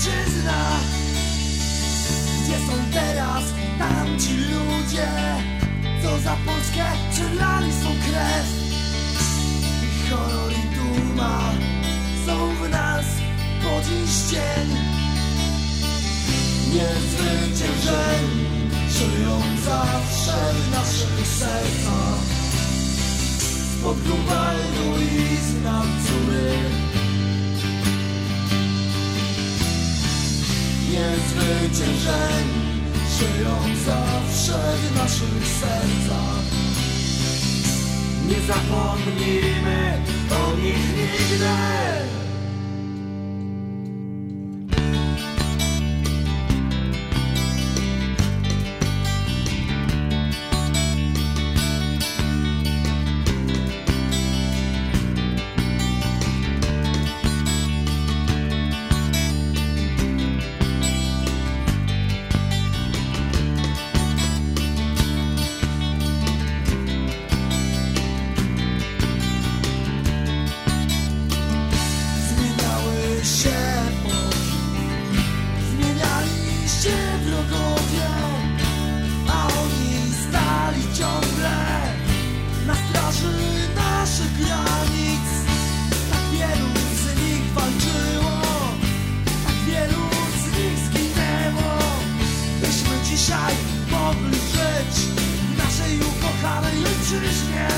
ojczyzna Gdzie są teraz tamci ludzie? Co za Polskę przelali swą krew? Ich honor i duma są w nas po dziś dzień. Niezwyciężeni żyją zawsze w naszych sercach Niezwyciężeni żyją zawsze w naszych sercach. Nie zapomnimy wrogowie A oni stali ciągle Na straży naszych granic. Tak wielu z nich walczyło Tak wielu z nich zginęło. Byśmy dzisiaj mogli żyć W naszej ukochanej ojczyźnie.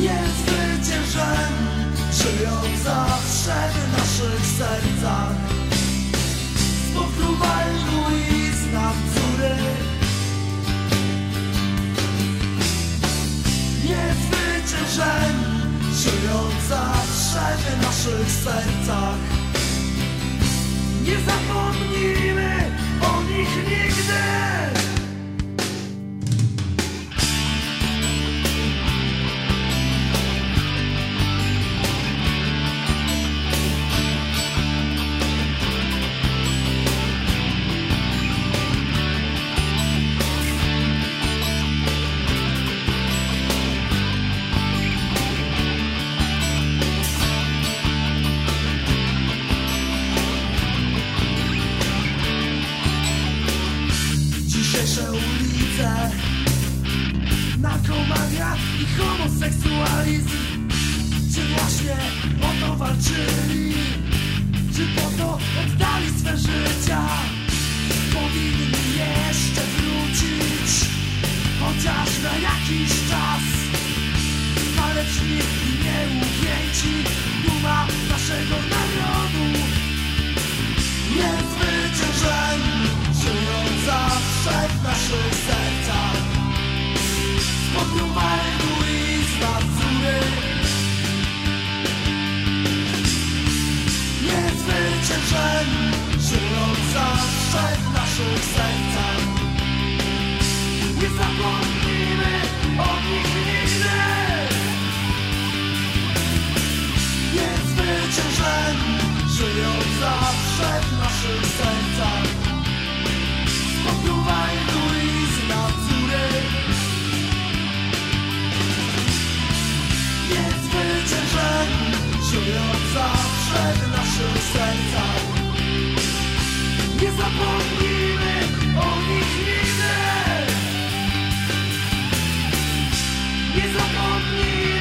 Niezwyciężeni Żyją zawsze w naszych sercach Żyją zawsze w naszych sercach. Nie zapomnimy o nich Dzisiejsze ulice Narkomania i homoseksualizm Czy właśnie o to walczyli? Czy po to oddali swe życia? Powinni jeszcze wrócić Chociaż na jakiś czas Waleczni i nieugięci życie Żyją zawsze w naszych sercach. Spokój egoizm natury Niezwyciężeni Żyją zawsze w naszych sercach. Nie zapomnimy o nich nigdy. Nie zapomnimy